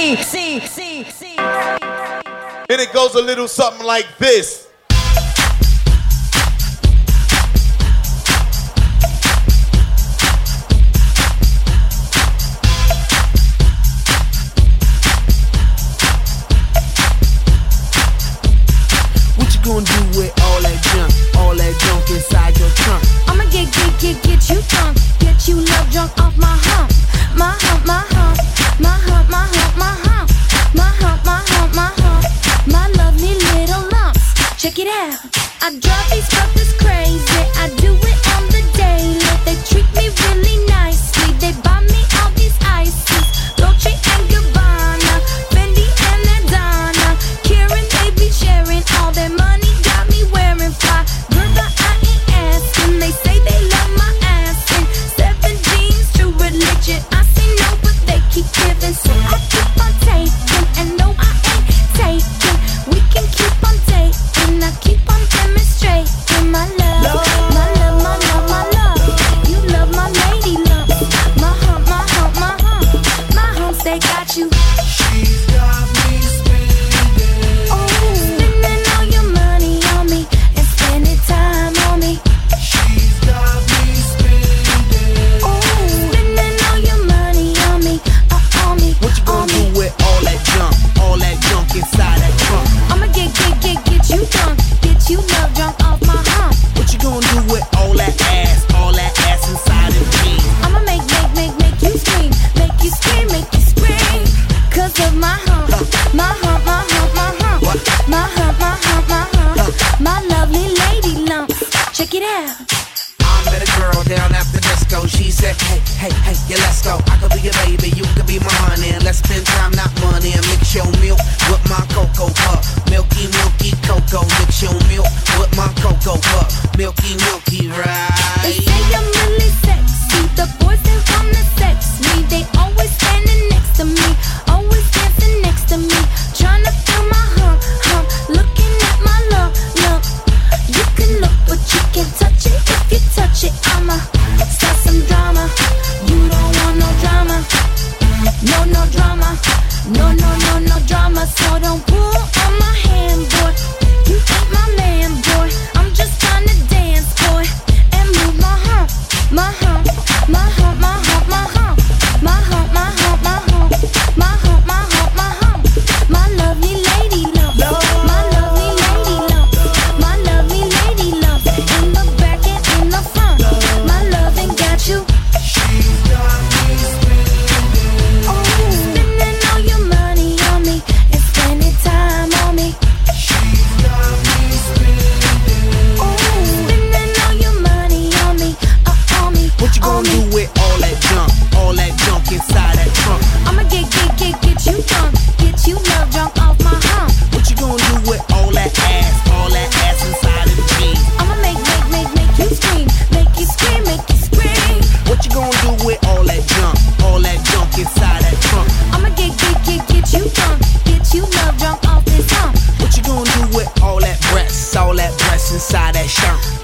C, C, C, C. And it goes a little something like this. I drive these brothers crazy. I do it on the daily. They treat me really nicely. They buy me all these ices. Dolce and Gabbana. Inside that trunk? I'ma get, get, get, get you drunk, get you love drunk off my hump. What you gonna do with all that ass? All that ass inside of me? I'ma make, make, make, make you scream, make you scream, make you scream. Cause of my hump, my hump, my hump, my hump, What? my hump, my hump, my hump, my lovely lady lumps. Check it out. I met a girl down at the disco. She said, Hey, hey, hey, yeah, let's go. I could be your baby, you could be my honey. And let's spend time, not money. No no drama, no no no no drama. So don't pull on my hand, boy. You ain't my man, boy. I'm just trying to dance, What you gonna do with all that junk? All that junk inside that trunk? I'ma get, get, get, get you drunk, get you love drunk off this hump. What you gonna do with all that breasts? All that breasts inside that shirt?